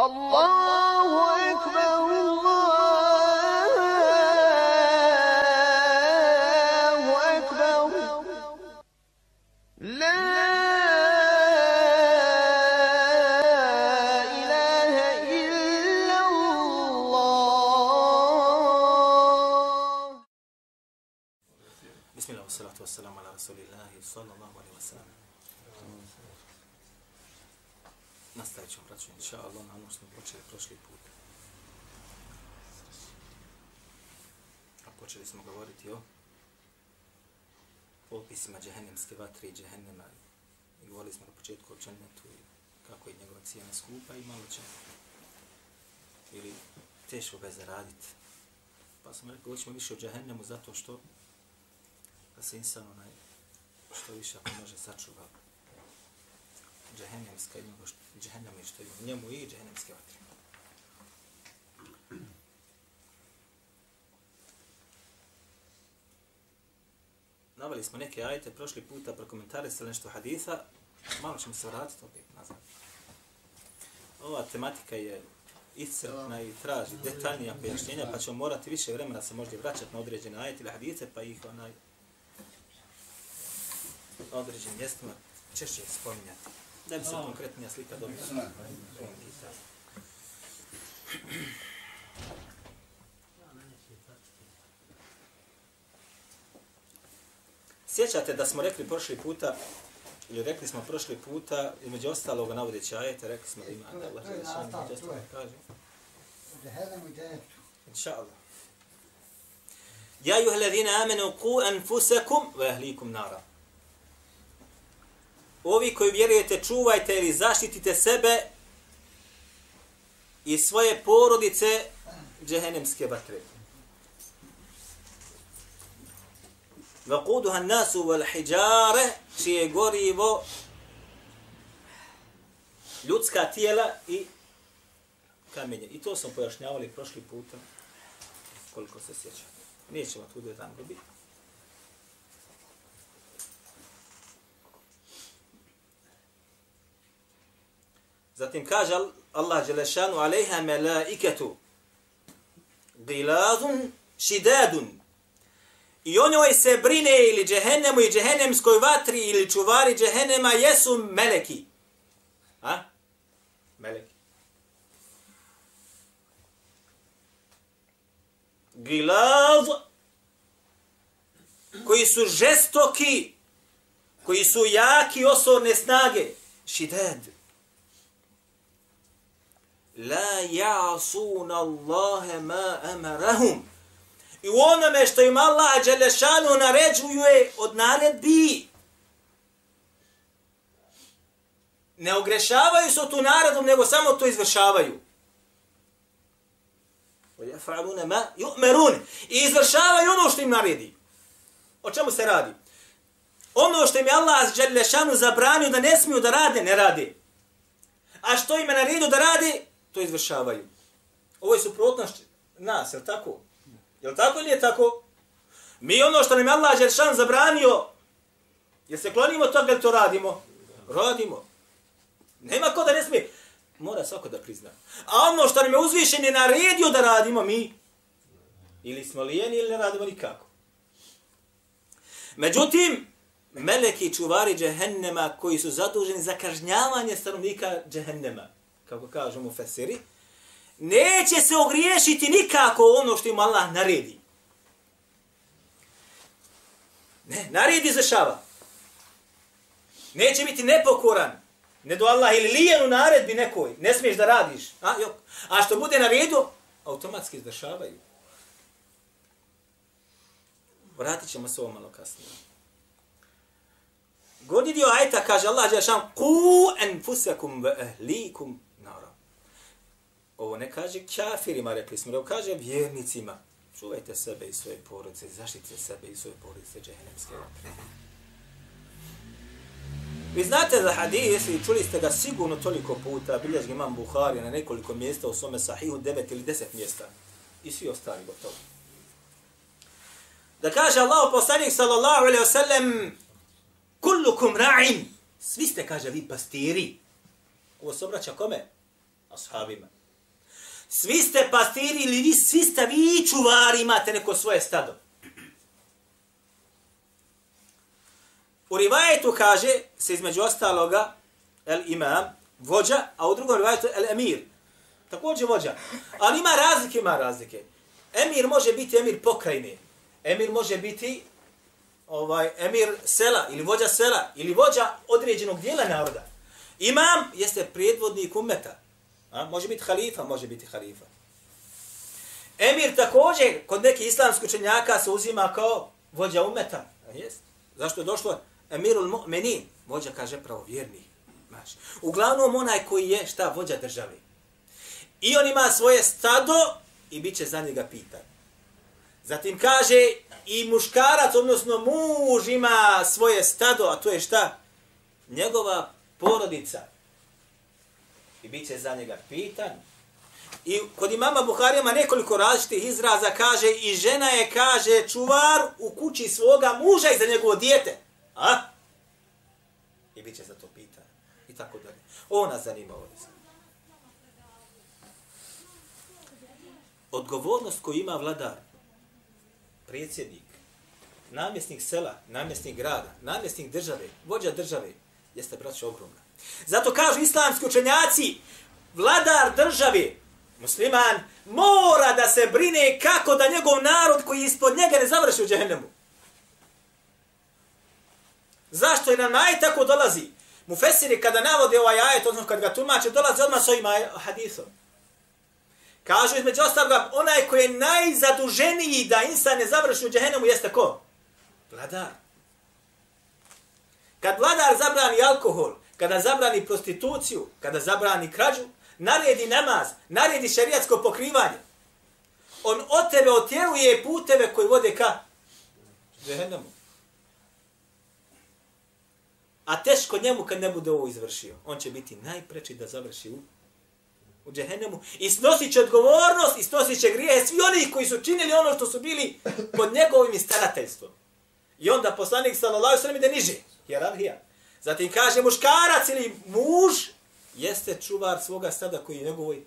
الله opisima džehennemske vatre i džehennema. I govorili smo na početku o džennetu i kako je njegova cijena skupa i malo će ili teško ga zaraditi. Pa sam rekao, hoćemo više o džehennemu zato što da se insan onaj što više ako može sačuva džehennemska i nego i što je u njemu i džehennemske vatre. Navali smo neke ajete prošli puta, prokomentarisali nešto haditha, malo ćemo se vratiti opet nazad. Ova tematika je iscrpna i traži detaljnija pojašnjenja, pa ćemo morati više vremena se možda vraćati na određene ajete ili hadithe, pa ih onaj na određenim mjestima češće spominjati. Da bi se konkretnija slika dobila. Sjećate da smo rekli prošli puta, ili rekli smo prošli puta, između ostaloga navodeći ajete, rekli smo da ima da Allah je šan, između ostaloga kaže. Inša Allah. Ja juha ladina amenu ku anfusakum wa ahlikum nara. Ovi koji vjerujete, čuvajte ili zaštitite sebe i svoje porodice džehennemske vatre. Vakuduha nasu wal hijjare, čije gorivo ljudska tijela i kamenje. I to smo pojašnjavali prošli puta, koliko se sjeća. Nećemo tu da tam biti. Zatim kaže Allah Đelešanu alejha melaiketu gilazun šidadun I o njoj se brine ili džehennemu i džehennemskoj vatri ili čuvari džehennema jesu meleki. A? Meleki. Gilav koji su žestoki, koji su jaki osorne snage. Šidad. La ja'asuna Allahe ma amarahum I u onome što im Allah Đelešanu naređuje od naredbi. Ne ogrešavaju se tu naredom, nego samo to izvršavaju. وَيَفْعَلُونَ مَا يُؤْمَرُونَ I izvršavaju ono što im naredi. O čemu se radi? Ono što im je Allah Đelešanu zabranio da ne smiju da rade, ne rade. A što im je naredio da rade, to izvršavaju. Ovo je suprotnost nas, je li tako? Je li tako ili je tako? Mi ono što nam je Allah Đeršan zabranio, jel se klonimo toga ili to radimo? Radimo. Nema ko da ne smije. Mora svako da prizna. A ono što nam je uzvišen je naredio da radimo mi, ili smo lijeni ili ne radimo nikako. Međutim, meleki čuvari džehennema koji su zaduženi za kažnjavanje stanovnika džehennema, kako kažemo u Fesiri, neće se ogriješiti nikako ono što im Allah naredi. Ne, naredi izvršava. Neće biti nepokoran. Ne do Allah ili lijen u naredbi nekoj. Ne smiješ da radiš. A, jok. A što bude na redu, automatski izvršavaju. Vratit ćemo se ovo malo kasnije. Gornji dio ajta kaže Allah Đelešan Ku enfusakum ve ehlikum. Ovo ne kaže kafirima, rekli smo, nego kaže vjernicima. Čuvajte sebe i svoje porodice, zaštite sebe i svoje porodice džehennemske vatre. Vi znate za hadis i čuli ste ga sigurno toliko puta, biljež imam Buhari na nekoliko mjesta u svome sahihu, devet ili deset mjesta. I svi ostali gotovo. Da kaže Allah poslanik sallallahu alaihi wa sallam kullukum ra'in. Svi ste, kaže, vi pastiri. Ovo se obraća kome? ashabima. Svi ste pastiri ili vi, svi ste vi čuvari, imate neko svoje stado. U rivajetu kaže se između ostaloga el imam, vođa, a u drugom rivajetu el emir. Također vođa. Ali ima razlike, ima razlike. Emir može biti emir pokrajine. Emir može biti ovaj emir sela ili vođa sela ili vođa određenog dijela naroda. Imam jeste predvodnik umeta. A? Može biti halifa, može biti halifa. Emir također kod nekih islamskih učenjaka se uzima kao vođa umeta. A jest? Zašto je došlo emirul mu'minin? Vođa kaže pravo vjerni. Uglavnom onaj koji je šta vođa države. I on ima svoje stado i bit će za njega pitan. Zatim kaže i muškarac, odnosno muž ima svoje stado, a to je šta? Njegova porodica. I bit će za njega pitan. I kod imama Buhari ima nekoliko različitih izraza, kaže i žena je, kaže, čuvar u kući svoga muža i za njegovo dijete. A? I bit će za to pitan. I tako dalje. Ona zanima ovdje. Odgovornost koju ima vladar, predsjednik, namjesnik sela, namjesnik grada, namjesnik države, vođa države, jeste, braćo, ogromna. Zato kažu islamski učenjaci, vladar države, musliman, mora da se brine kako da njegov narod koji ispod njega ne završi u džehennemu. Zašto je nam aj tako dolazi? Mufesiri kada navode ovaj ajet, odnosno kad ga tumače, dolazi odmah s ovim hadisom. Kažu između ostaloga, onaj koji je najzaduženiji da insan ne završi u džehennemu jeste ko? Vladar. Kad vladar zabrani alkohol, kada zabrani prostituciju, kada zabrani krađu, naredi namaz, naredi šerijatsko pokrivanje, on od tebe otjeruje puteve koji vode ka džehennemu. A teško njemu kad ne bude ovo izvršio. On će biti najpreči da završi u u džehennemu i snosit će odgovornost i snosit će grije svi oni koji su činili ono što su bili pod njegovim starateljstvom. I onda poslanik sallallahu sallam ide niže, hierarhija. Zatim kaže muškarac ili muž jeste čuvar svoga stada koji je njegovoj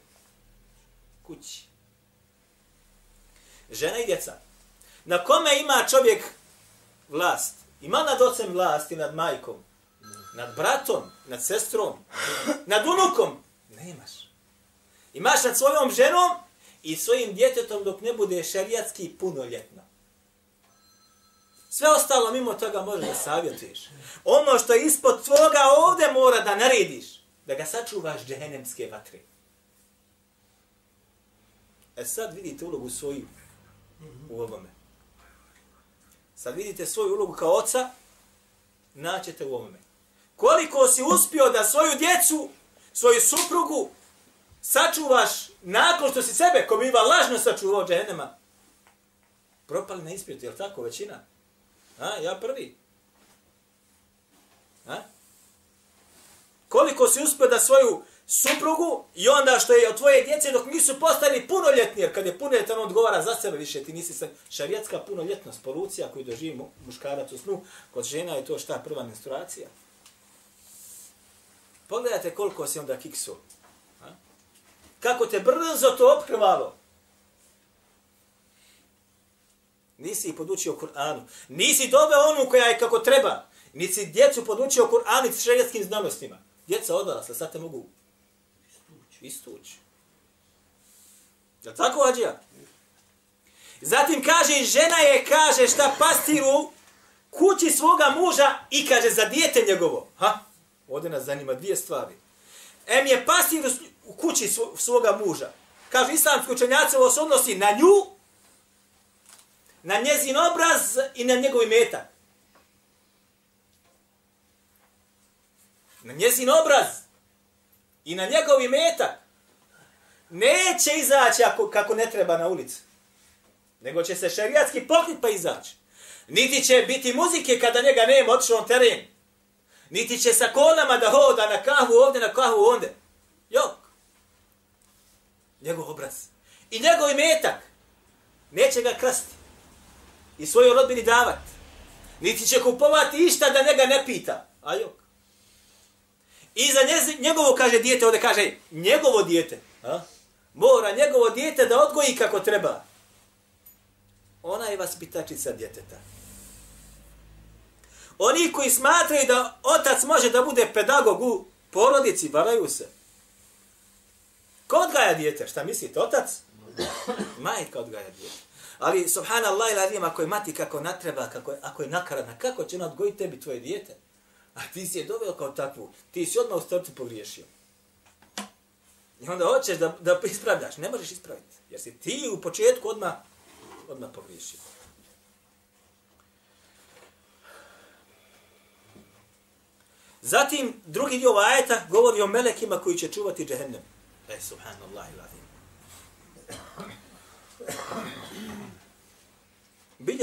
kući. Žena i djeca. Na kome ima čovjek vlast? Ima nad ocem vlast i nad majkom? Nad bratom? Nad sestrom? Nad unukom? Nemaš. Imaš nad svojom ženom i svojim djetetom dok ne bude šerijatski punoljetno. Sve ostalo mimo toga možeš da savjetuješ. Ono što je ispod tvoga ovde mora da narediš. Da ga sačuvaš džehennemske vatre. E sad vidite ulogu svoju u ovome. Sad vidite svoju ulogu kao oca, naćete u ovome. Koliko si uspio da svoju djecu, svoju suprugu, sačuvaš nakon što si sebe, ko biva lažno sačuvao džehennema, propali na ispitu, je li tako većina? A, ja prvi. A? Koliko si uspio da svoju suprugu i onda što je od tvoje djece dok nisu postali punoljetni, jer kad je punoljetan on odgovara za sebe više, ti nisi sa šarijatska punoljetnost, polucija koju doživi muškarac u snu, kod žena je to šta prva menstruacija. Pogledajte koliko si onda kiksu kako te brzo to ophrvalo. Nisi ih podučio Kur'anu. Nisi doveo onu koja je kako treba. Nisi djecu podučio Kur'anu i šerijskim znanostima. Djeca odrasla, sad te mogu istući. Je tako, Ađija? Zatim kaže, žena je, kaže, šta pastiru kući svoga muža i kaže, za dijete njegovo. Ha? Ovdje nas zanima dvije stvari. Em je pastir u kući svoga muža. Kaže islamski učenjaci, ovo se odnosi na nju, na njezin obraz i na njegov imetak. Na njezin obraz i na njegov imetak Neće izaći ako, kako ne treba na ulicu. Nego će se šerijatski pokrit pa izaći. Niti će biti muzike kada njega nema otišao na teren. Niti će sa kolama da hoda na kahu ovdje, na kahu onda. Jok njegov obraz. I njegov imetak. neće ga krasti i svojoj rodbini davat. Niti će kupovati išta da njega ne pita. A jok. I za njegovo, kaže, dijete, ovdje kaže, njegovo dijete. A? Mora njegovo dijete da odgoji kako treba. Ona je vaspitačica djeteta. Oni koji smatraju da otac može da bude pedagog u porodici, varaju se. Ko odgaja dijete? Šta mislite, otac? Majka odgaja dijete. Ali, subhanallah i ladim, ako je mati kako natreba, kako je, ako je nakarana, kako će ona odgojiti tebi tvoje dijete? A ti si je doveo kao takvu. Ti si odmah u startu pogriješio. I onda hoćeš da, da ispravljaš. Ne možeš ispraviti. Jer si ti u početku odmah, odmah pogriješio. Zatim, drugi dio ajeta govori o melekima koji će čuvati džehennem. E, subhanallah i ladim.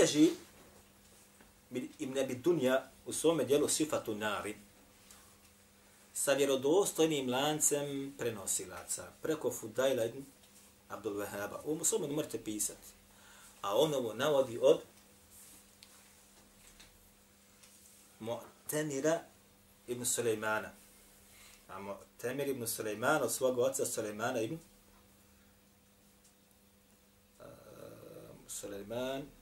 Bilježi Ibn Abi Dunja u svome dijelu Sifatu Nari sa vjerodostojnim lancem prenosilaca preko Fudajla ibn Abdul Wahaba. Ovo svome ne morate pisati. A on ovo navodi od Mu'tamira ibn Sulejmana. A Mu'tamir ibn Sulejmana od svog oca Sulejmana ibn eh, uh, Sulejman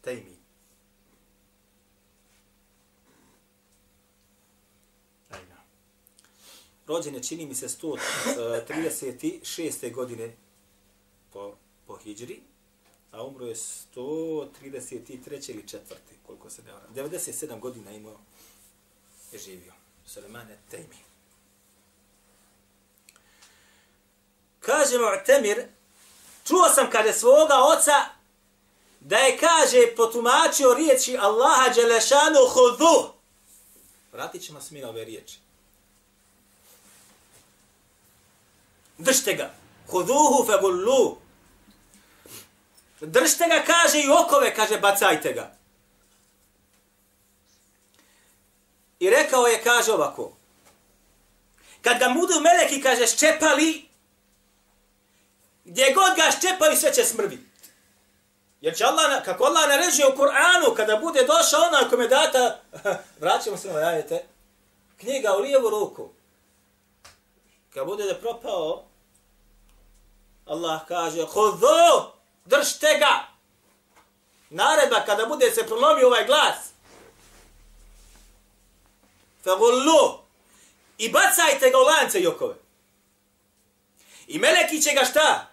Tejmi. Ajna. rođen je, čini mi se, 136. Eh, godine po, po Hidžri, a umro je 133. ili 4. koliko se ne varam. 97 godina imao je živio. Sulemane Tejmi. Kaže Mu'temir, čuo sam kada svoga oca da je, kaže, potumačio riječi Allaha Đelešanu hudu. Vratit ćemo se mi na ove riječi. Držte ga. Huduhu fegullu. Držte ga, kaže, i okove, kaže, bacajte ga. I rekao je, kaže ovako. Kad ga budu meleki, kaže, ščepali, gdje god ga ščepali, sve će smrviti. Jer će Allah, kako Allah naređuje u Kur'anu, kada bude došao ona kome data, vraćamo se na ajete, knjiga u lijevu ruku, kad bude da propao, Allah kaže, hodho, držte ga. Naredba kada bude se prolomio ovaj glas. Fagullu. I bacajte ga u lance jokove. I meleki će ga šta?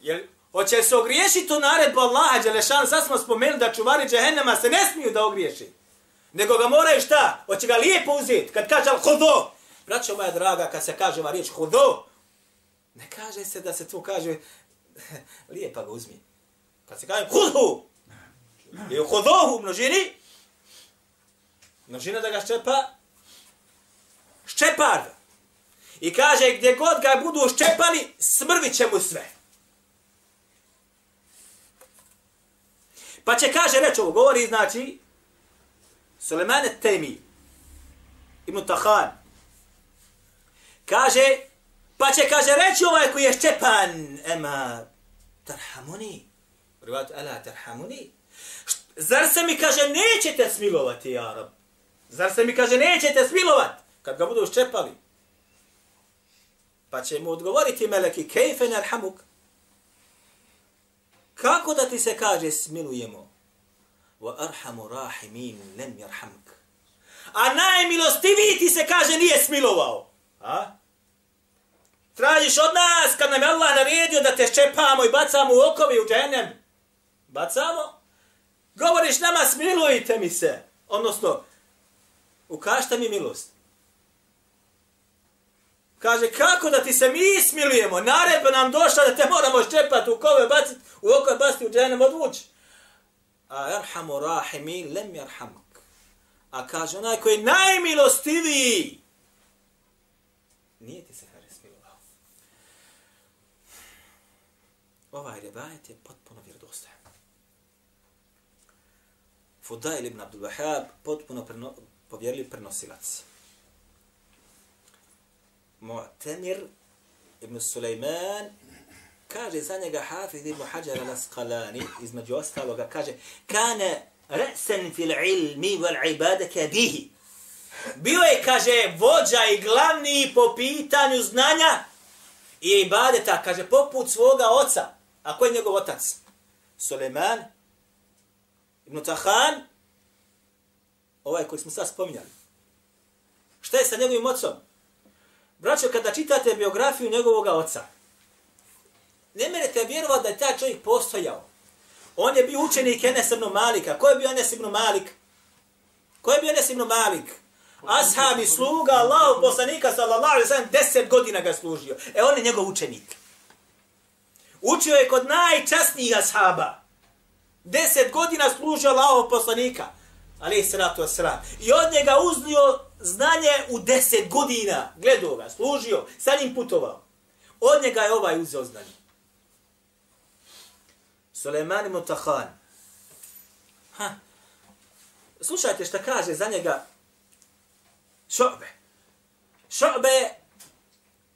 Jer hoće se ogriješiti tu naredbu Allaha, Đelešan, sad smo spomenuli da čuvari džehennema se ne smiju da ogriješi. Nego ga moraju šta? Hoće ga lijepo uzeti. Kad kaže al-hudo, Braćo moja draga, kad se kaže ova riječ hudo, Ne kaže se da se to kaže, lijepa ga uzmi. Kad se kaže hudhu, je u množini, množina da ga ščepa, ščepar ga. I kaže, gdje god ga budu ščepali, smrvit će mu sve. Pa će kaže, reći ovo, govori, znači, Suleman Temi, Ibn Tahan, kaže, Pa će, kaže, reći ovaj koji je ščepan, ema, tarhamuni, Rivat, ala, tarhamuni, zar se mi, kaže, nećete smilovati, ja rab? Zar se mi, kaže, nećete smilovati, kad ga budu ščepali? Pa će mu odgovoriti meleki, kejfe narhamuk? Kako da ti se kaže smilujemo? Wa arhamu rahimin lem yarhamk. A najmilostiviji ti se kaže nije smilovao. A? Tražiš od nas kad nam je Allah naredio da te ščepamo i bacamo u okovi u džennem. Bacamo? Govoriš nama smilujte mi se. Odnosno, ukažite mi milost. Kaže, kako da ti se mi smilujemo? Naredba nam došla da te moramo ščepati u kove, baciti, u oko baciti u džennem, odvući. A erhamu rahimi lem jerhamak. A kaže, onaj koji je najmilostiviji, nije ti se ovaj rebajet je potpuno vjerodostojan. Fudail ibn Abdul Wahab potpuno preno, povjerljiv prenosilac. Mu'tamir ibn Sulejman kaže za njega Hafiz ibn Hajar al-Asqalani, između ostaloga, kaže kane re'sen fil ilmi wal ibadaka kadihi. Bio je, kaže, vođa i glavni po pitanju znanja i ibadeta, kaže, poput svoga oca. A ko je njegov otac? Suleman ibn Tahan, ovaj koji smo sad spominjali. Šta je sa njegovim ocom? Braćo, kada čitate biografiju njegovog oca, ne merete vjerovati da je taj čovjek postojao. On je bio učenik Enes ibn Malika. Ko je bio Enes ibn Malik? Ko je bio Enes ibn Malik? Ashabi, sluga, Allahu poslanika, sallallahu alaihi sallam, deset godina ga služio. E, on je njegov učenik. Učio je kod najčasnijih ashaba. Deset godina služio Allahov poslanika. Ali sratu srat. I od njega uznio znanje u deset godina. Gledao ga, služio, sa njim putovao. Od njega je ovaj uzeo znanje. Suleiman Mutahan. Ha. Slušajte šta kaže za njega Šo'be. Šo'be,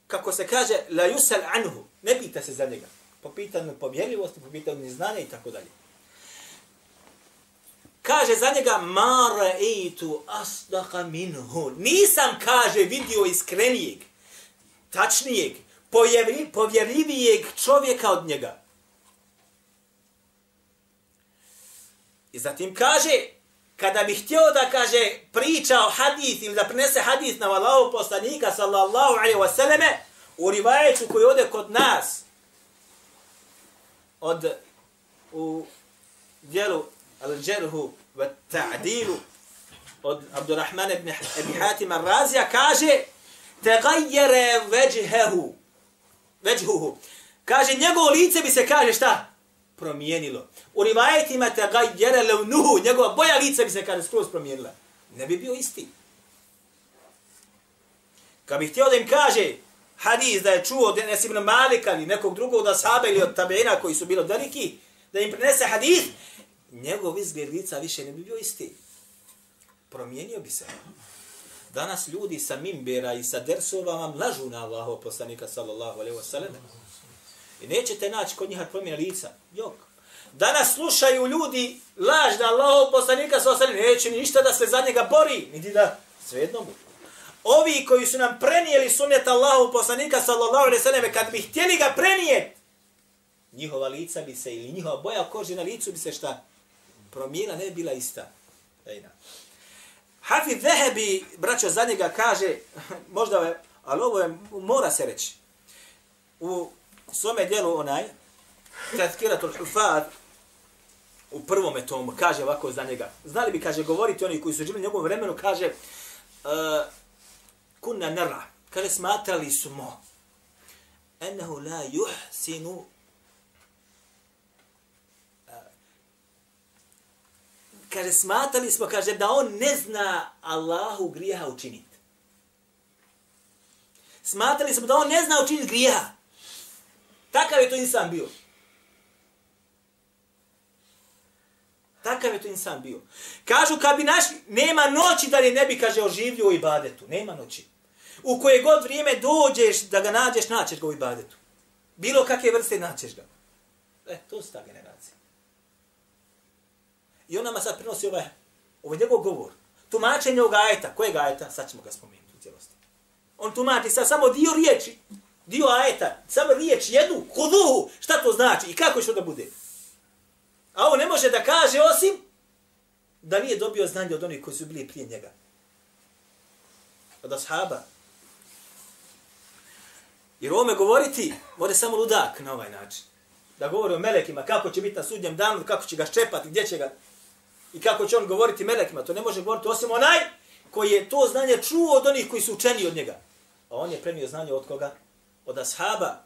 kako se kaže, la yusal anhu. Ne pita se za njega. Po pitanju povjerljivosti, po pitanju znanja i tako dalje. Kaže za njega, ma ra'eitu asdaka minhu. Nisam, kaže, vidio iskrenijeg, tačnijeg, povjerljivijeg čovjeka od njega. I zatim kaže, kada bi htio da kaže priča o hadith ili da prinese hadith na Allahu poslanika sallallahu alaihi wa sallame, u rivajeću koji ode kod nas, od u dijelu al-đerhu wa ta'dilu od Abdurrahman ibn Abi Hatim al-Razija kaže tegajjere veđhehu veđhuhu kaže njegovo lice bi se kaže šta promijenilo. U rivajetima te levnuhu, njegova boja lica bi se kaže skroz promijenila. Ne bi bio isti. Kad bih htio da im kaže hadis da je čuo od Enes ibn Malika ili nekog drugog da Asaba ili od tabena koji su bili veliki, da im prinese hadis, njegov izgled lica više ne bi bio isti. Promijenio bi se. Danas ljudi sa mimbera i sa dersovama lažu na Allahov poslanika sallallahu alaihi wasallam. I nećete naći kod njiha promjena lica. Jok. Danas slušaju ljudi laž da Allahov poslanika sallallahu alaihi wasallam. neće ništa da se za njega bori, niti da svejedno mu. Ovi koji su nam prenijeli sunnet Allahov poslanika sallallahu alaihi wasallam, kad bi htjeli ga prenijeti, njihova lica bi se, ili njihova boja kože na licu bi se šta? Promijela ne bi bila ista. Ejna. Hafid Zehebi, braćo, za njega kaže, možda je, ali ovo je, mora se reći, u svome dijelu onaj, Tazkiratul Hufad, u prvom tomu, kaže ovako za njega. Znali bi, kaže, govoriti oni koji su živjeli njegovom vremenu, kaže, uh, kunna nara, kaže, smatrali smo, ennehu la juhsinu kaže, smatali smo, kaže, da on ne zna Allahu grijeha učiniti. Smatali smo da on ne zna učiniti grijeha. Takav je to insan bio. Takav je to insan bio. Kažu, kad bi naš, nema noći da li ne bi, kaže, oživio u ibadetu. Nema noći. U koje god vrijeme dođeš da ga nađeš, naćeš ga u ibadetu. Bilo kakve vrste naćeš ga. E, to su ta generacija. I on nama sad prinosi ovaj, ovaj njegov govor. Tumačenje ovog ajeta. Koje ajeta? Sad ćemo ga spomenuti u cijelosti. On tumači sad samo dio riječi dio ajeta, samo riječ jednu, kuduhu, šta to znači i kako će da bude? A on ne može da kaže osim da nije dobio znanje od onih koji su bili prije njega. Od ashaba. Jer ome govoriti, vode samo ludak na ovaj način. Da govori o melekima, kako će biti na sudnjem danu, kako će ga ščepati, gdje će ga I kako će on govoriti melekima, to ne može govoriti osim onaj koji je to znanje čuo od onih koji su učeni od njega. A on je premio znanje od koga? od ashaba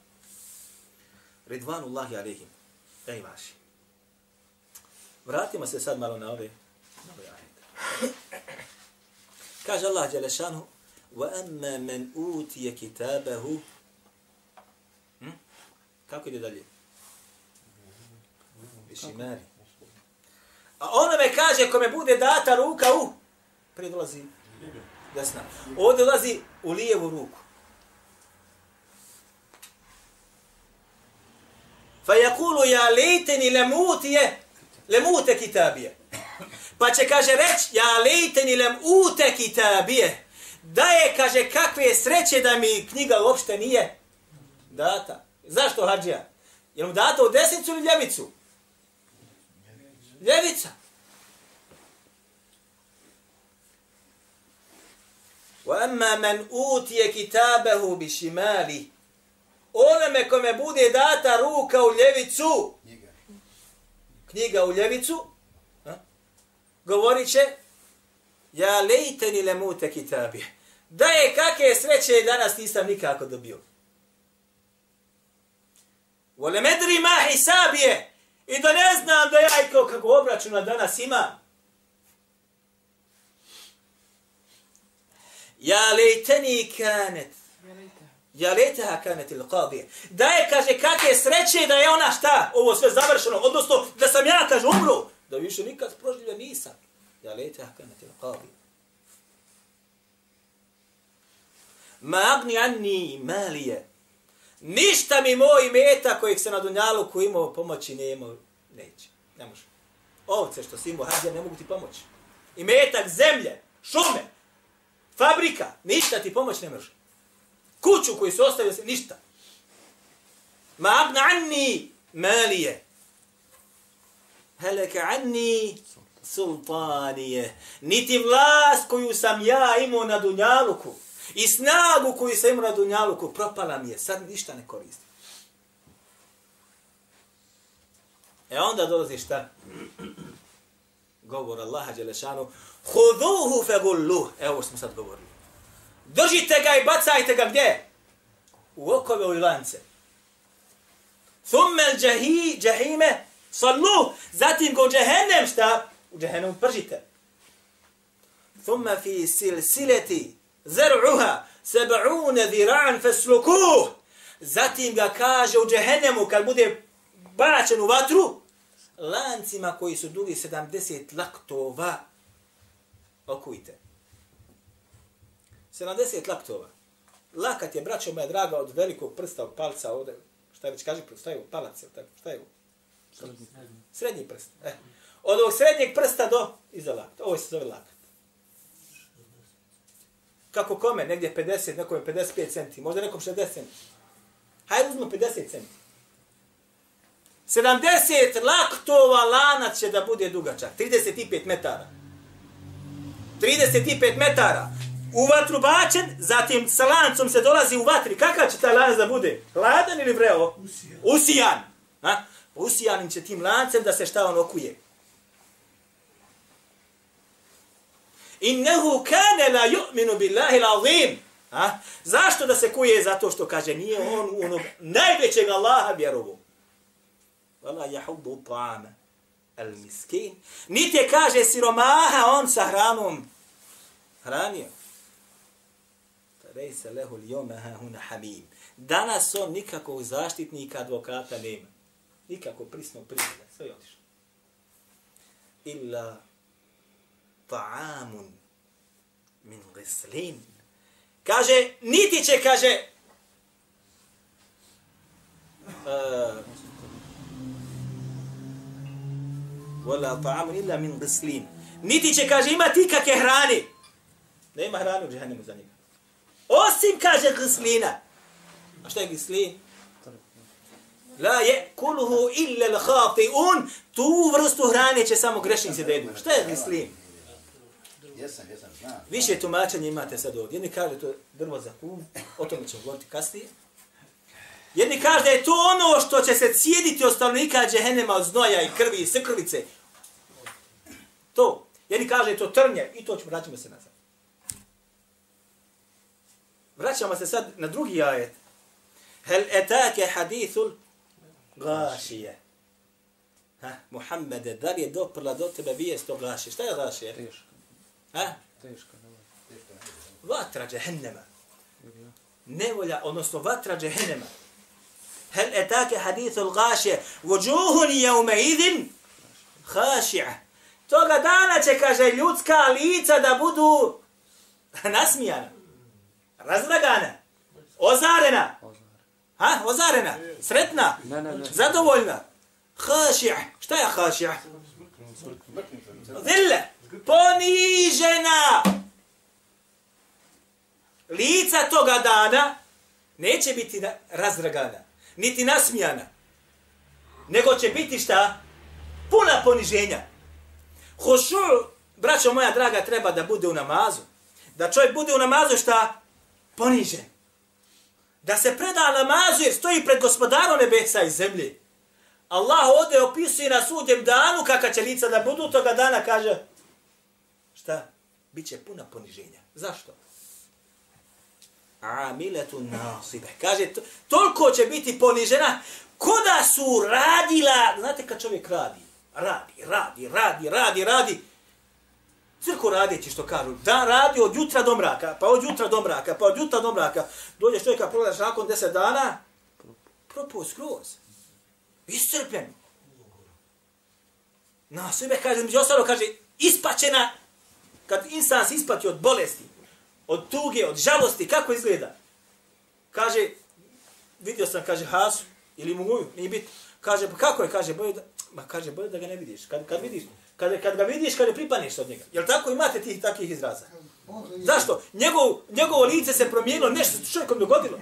Ridvanullahi alihim. Ej vaši. Vratimo se sad malo na ove, na ove ajete. Kaže Allah Đelešanu, وَأَمَّا مَنْ أُوتِيَ كِتَابَهُ hm? Kako ide dalje? Višimari. A ono me kaže, ko me bude data ruka u, prije dolazi desna. Ovdje dolazi u lijevu ruku. fa yakulu ya lejteni lemutije, lamut kitabije. Pa će, kaže, reći, ja lejteni lem ute kitabije. Da je, kaže, kakve sreće da mi knjiga uopšte nije data. Zašto hađija? Je mu data u desnicu ili ljevicu? Ljevica. وَأَمَّا مَنْ أُوتِيَ كِتَابَهُ بِشِمَالِ Onome kome bude data ruka u ljevicu, knjiga u ljevicu, a, govorit će, ja lejteni le mute kitabi. Da je kakve sreće danas nisam nikako dobio. Vole medri ma hisabije. I da ne znam da ja i kako obračuna danas ima. Ja lejteni kanet. Ja lejteha kanet il qadije. Da je, kaže, kakve sreće da je ona šta, ovo sve završeno, odnosno da sam ja, kaže, umru. da više nikad proživlja nisam. Ja lejteha kanet il qadije. Ma agni anni malije. Ništa mi moj meta kojeg se na Dunjalu koji imao pomoći ne imao, neće. Ne može. Ovce što si imao, hađa, ne mogu ti pomoći. I metak zemlje, šume, fabrika, ništa ti pomoći ne može. Kuću koju se ostavio se, ništa. Ma abna anni malije. Heleke anni sultanije. Niti vlast koju sam ja imao na Dunjaluku i snagu koju sam imao na Dunjaluku propala mi je. Sad ništa ne koristi. E onda dolazi šta? Govor Allaha Đelešanu. Huduhu fegulluh. Evo smo sad govorili. Držite ga i bacajte ga gdje? U okove u lance. Thumme džahi, džahime, jahime, sallu. Zatim go džehennem šta? U džehennem pržite. Thumme fi silsileti zer'uha seba'une zira'an feslukuh. Zatim ga kaže u džehennemu kad bude bačen u vatru, lancima koji su dugi 70 laktova, okujte. 70 laktova. Lakat je, braćo moja draga, od velikog prsta, od palca ovde, šta već kaže, šta je u palac, šta je u? Srednji prst. Eh. Od ovog srednjeg prsta do iza lakta. Ovo se zove lakat. Kako kome? Negdje 50, nekome 55 centi, možda nekom 60 centi. Hajde uzmo 50 centi. 70 laktova lanac će da bude dugačak. 35 metara. 35 metara. U vatru bačen, zatim sa lancom se dolazi u vatri. Kakav će taj lanac da bude? Hladan ili vreo? Usijan. Usijan. Ha? Usijanim će tim lancem da se šta on okuje. Innehu kane la yu'minu billahi l'azim. Ha? Zašto da se kuje? Zato što kaže nije on u onog najvećeg Allaha vjerovu. Vala jahuddu ta'ama al miskin. Niti je kaže siromaha on sa hranom hranio. Rejse lehu ljome huna hamim. Danas on nikakvog zaštitnika advokata nema. Nikako prisno prisno. Sve je otišlo. Illa ta'amun min gislin. Kaže, niti će, kaže, uh, wala ta'amun illa min gislin. Niti će, kaže, imati ikakve hrane. Ne ima hrane u džahannemu za njega. Osim, kaže, gislina. A šta je gislin? La je kuluhu illa l-khati'un. Tu vrstu hrane će samo grešnici da jedu. Šta je gislin? Jesam, jesam, znam. Više tumačenja imate sad ovdje. Jedni kaže to je drvo za kum, o tome ćemo govoriti kasnije. Jedni kaže da je to ono što će se cijediti od stanovnika džehennema od znoja i krvi i srkrvice. To. Jedni kaže da je to trnje i to ćemo, vraćamo se nazad. Vraćamo se sad na drugi ajet. Hel etake hadithul gašije. Ha, Muhammede, da li je doprla do tebe vijest o gašije? Šta je gašije? Teško, Ha? teško. ne može. Vatra džehennema. Nevolja, odnosno vatra džehennema. Hel etake hadithul gašije. Vođuhun jeume idin haši'a. Toga dana će, kaže, ljudska lica da budu nasmijana, razdragana, ozarena. Ozar. Ha? Ozarena, sretna, Ne, ne, ne. zadovoljna. Haši'a. Šta je haši'a? Zille. Ponižena. Lica toga dana neće biti razdragana, niti nasmijana, nego će biti šta? Puna poniženja. Hošu, braćo moja draga, treba da bude u namazu. Da čovjek bude u namazu šta? Ponižen. Da se preda namazu jer stoji pred gospodarom nebesa i zemlje. Allah ovdje opisuje na sudjem danu kakva će lica da budu toga dana, kaže. Biće puna poniženja. Zašto? Amiletu nasibe. Kaže, to, toliko će biti ponižena, koda su radila, znate kad čovjek radi, radi, radi, radi, radi, radi, Crko radeći što kažu, da radi od jutra do mraka, pa od jutra do mraka, pa od jutra do mraka, dođeš čovjeka, pogledaš nakon deset dana, propao skroz. Iscrpljen. Na sebe kaže, među ostalo kaže, ispačena, kad insan se ispati od bolesti, od tuge, od žalosti, kako izgleda? Kaže, vidio sam, kaže, Hasu, ili Muguju, nije bit. Kaže, pa kako je, kaže, bolje da, ma kaže, bolje da ga ne vidiš. Kad, kad vidiš, kad, kad ga vidiš, kad ne pripaneš od njega. Jel tako imate tih takih izraza? Zašto? Njegov, njegovo lice se promijenilo, nešto se čovjekom dogodilo.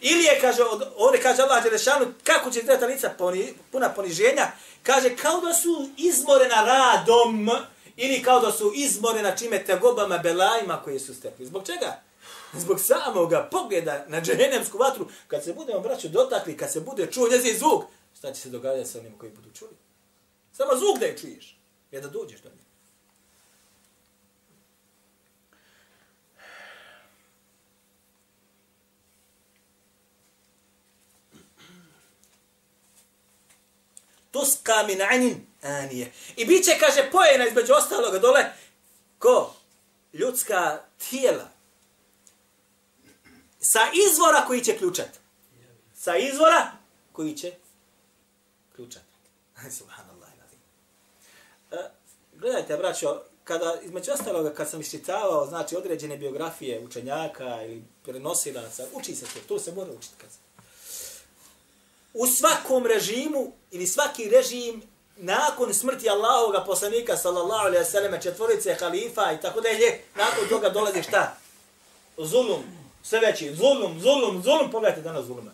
Ili je, kaže, od, ovdje kaže Allah Đelešanu, kako će izgledati lica poni, puna poniženja, kaže, kao da su izmorena radom, ili kao da su izmorena čime tegobama, belajima koje su stekli. Zbog čega? Zbog samoga pogleda na džehennemsku vatru, kad se budemo, braćo, dotakli, kad se bude čuo njezin zvuk, šta će se događati sa onima koji budu čuli? Samo zvuk da je čuješ, je da dođeš do nje. Tuska min anin anije. I bit će, kaže, pojena između ostaloga dole, ko? Ljudska tijela. Sa izvora koji će ključat. Sa izvora koji će ključat. Subhanallah. E, gledajte, braćo, kada, između ostaloga, kad sam iščitavao, znači, određene biografije učenjaka ili prenosilaca, uči se to, to se mora učiti kad se. U svakom režimu, ili svaki režim, nakon smrti Allahovog poslanika, sallallahu alejhi ve sellem četvorice halifa i tako dalje, nakon toga dolazi šta? Zulum, sve veći, zulum, zulum, zulum, pogledajte danas zuluma.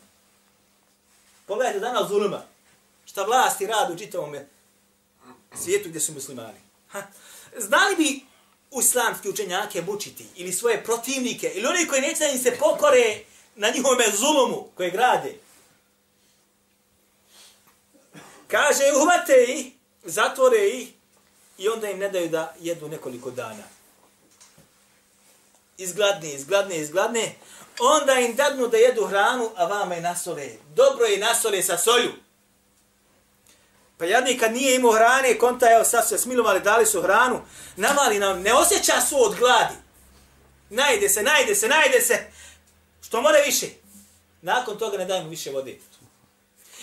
Pogledajte danas zuluma. Šta vlasti radu u čitavom svijetu gdje su muslimani. Ha. Znali bi islamski učenjake mučiti ili svoje protivnike ili oni koji neće da im se pokore na njihovome zulumu koje grade. Kaže, uhvate ih, zatvore ih i onda im ne daju da jedu nekoliko dana. Izgladne, izgladne, izgladne. Onda im dadnu da jedu hranu, a vama je nasole. Dobro je nasole sa solju. Pa jadnik kad nije imao hrane, konta, evo sad su se smilovali, dali su hranu, namali nam, ne osjeća su od gladi. Najde se, najde se, najde se. Što more više. Nakon toga ne dajemo više vode.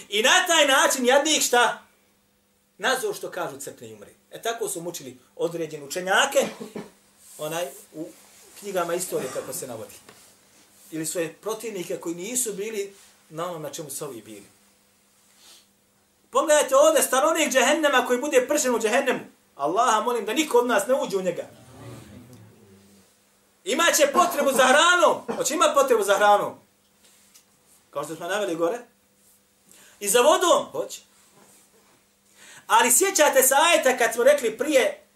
I na taj način jadnik šta? Nazor što kažu crkne i umre. E tako su mučili određene učenjake, onaj, u knjigama istorije kako se navodi. Ili svoje protivnike koji nisu bili na onom na čemu su ovi bili. Pogledajte ovdje stanovnik džehennema koji bude pršen u džehennemu. Allaha molim da niko od nas ne uđe u njega. Imaće potrebu za hranom. Hoće ima potrebu za hranom. Kao što smo naveli gore. I za vodom. Hoće. Ali sjećate se ajeta kad smo rekli prije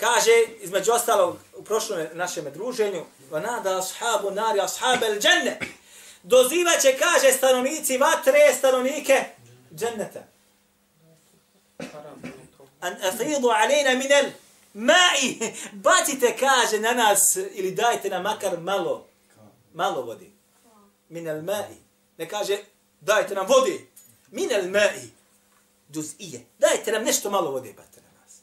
kaže, između ostalog, u prošlom našem druženju, vana ashabu nari ashabel dženne. Dozivaće, kaže, stanovnici vatre, stanovnike dženneta. An afidu alejna minel ma'i. Bacite, kaže, na nas, ili dajte nam makar malo, malo vodi. Minel ma'i. Ne kaže, dajte nam vodi. Minel ma'i. Džuz'ije. Dajte nam nešto malo vode, bate na nas.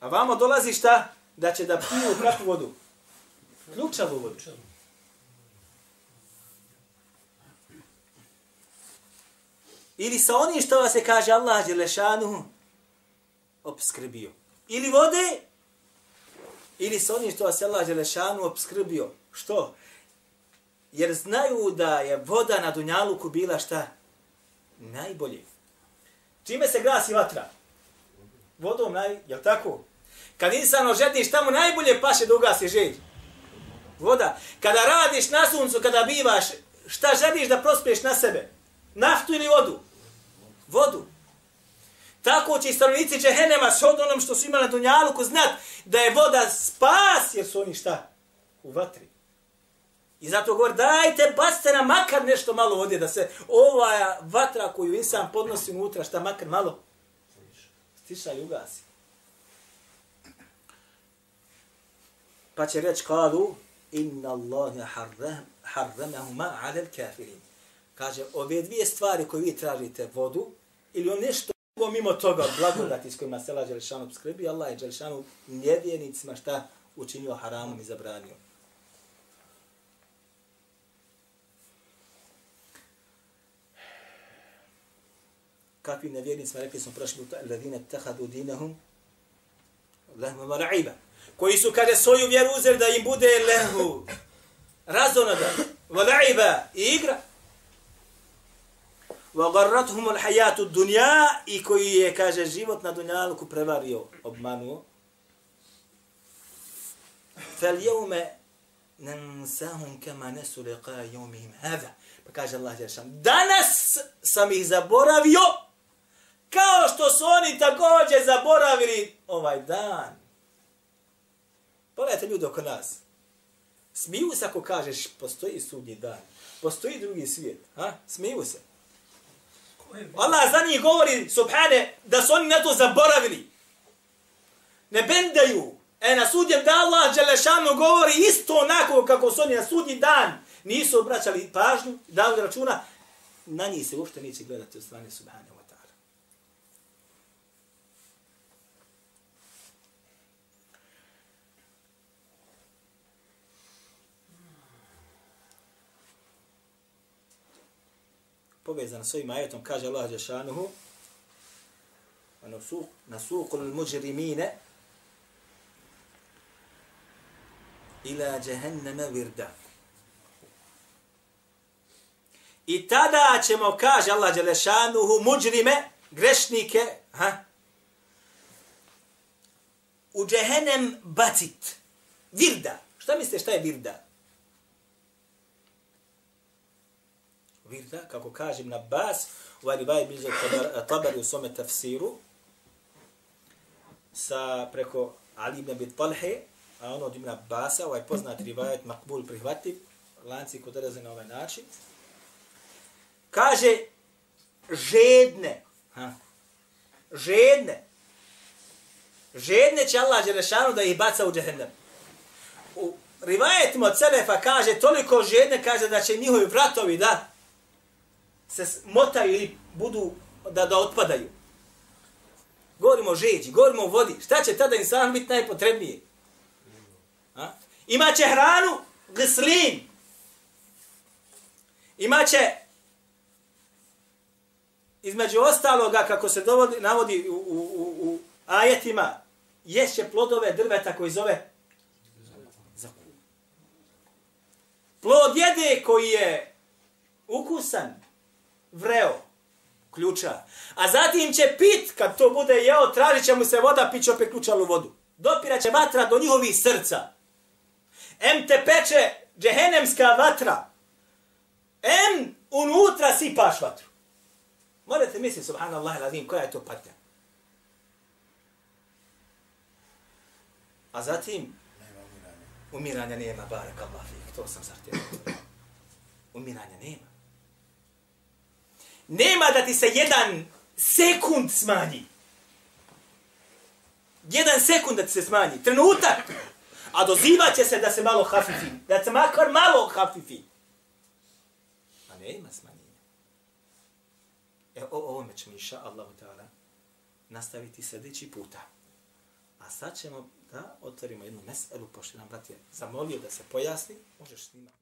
A vamo dolazi šta? Da će da piju kakvu vodu? Ključavu vodu. Ili sa onim što vas se kaže Allah Đelešanu obskrbio. Ili vode, ili sa onim što vas je Allah Đelešanu obskrbio. Što? Jer znaju da je voda na Dunjaluku bila šta? Najbolje. Čime se gasi vatra? Vodom naj... Jel tako? Kad insan ožetniš, tamo najbolje paše da ugasi žeđ. Voda. Kada radiš na suncu, kada bivaš, šta želiš da prospiješ na sebe? Naftu ili vodu? Vodu. Tako će i stanovnici Džehennema s onom što su imali na Dunjaluku znat da je voda spas, jer su oni šta? U vatri. I zato govor, dajte, bacite na makar nešto malo vode, da se ova vatra koju insan podnosi unutra, šta makar malo stiša i ugasi. Pa će reći, kalu, inna Allahe harram, harramahuma alel kafirin. Kaže, ove dvije stvari koje vi tražite, vodu, ili on nešto drugo mimo toga, blagodati s kojima se Allah Đelešanu skrbi, Allah je Đelešanu nevjenicima šta učinio haramom i zabranio. kakvi nevjernicima, rekli smo prošli puta, ladine tehadu dinahum, lehmu mara'iba. koji su, kaže, svoju vjeru uzeli da im bude lehu, razonada, mala'iba i igra, wa garrathum al hayatu dunya i koji je kaže život na dunjaluku prevario obmanuo فَالْيَوْمَ yawma nansahum kama nasu يَوْمِهِمْ yawmihim pa kaže Allah dželešan danas sam ih zaboravio kao što su oni također zaboravili ovaj dan. Pogledajte ljudi oko nas. Smiju se ako kažeš postoji sudnji dan. Postoji drugi svijet. Ha? Smiju se. Allah za njih govori, subhane, da su oni na to zaboravili. Ne bendaju. E na sudjem da Allah Đelešanu govori isto onako kako su oni na sudnji dan nisu obraćali pažnju, dali računa, na njih se uopšte neće gledati od strane subhane povezana s ovim ajetom, kaže Allah Đešanuhu, ono na suku l-muđrimine ila džehenneme virda. I tada ćemo, kaže Allah Đelešanuhu, muđrime, grešnike, ha, u džehennem bacit. Virda. Šta mislite šta je virda? Virda, kako kažem na bas, u Aribaji bliže tabari u svome tafsiru, sa preko Ali ibn Abi Talhe, a ono od imena Basa, ovaj poznat rivajet makbul prihvativ, lanci kod raze na ovaj način, kaže žedne, ha, žedne, žedne će Allah Đelešanu da ih baca u džehennem. U rivajetima od Selefa kaže toliko žedne, kaže da će njihovi vratovi da se motaju ili budu da, da otpadaju. Govorimo o žeđi, govorimo o vodi. Šta će tada insan biti najpotrebnije? A? Imaće hranu, gislin. Imaće između ostaloga, kako se dovodi, navodi u, u, u, u ajetima, ješće plodove drveta koji zove zakum. Plod jede koji je ukusan, vreo, ključa. A zatim će pit, kad to bude jeo, tražit će mu se voda, pit će opet ključalu vodu. Dopirat će vatra do njihovih srca. Em te peče džehenemska vatra. Em unutra sipaš vatru. Morate misliti, subhanallah, ladim, koja je to patnja? A zatim, umiranja nema, barak Allah, to sam zahtjevao. Umiranja nema. Nema da ti se jedan sekund smanji. Jedan sekund da ti se smanji. Trenutak. A dozivat će se da se malo hafifi. Da se makar malo hafifi. A nema smanjenja. E, o ovome ćemo, inša Allahu ta'ala, nastaviti sljedeći puta. A sad ćemo da otvorimo jednu meselu, pošto nam brat je zamolio da se pojasni. Možeš snimati.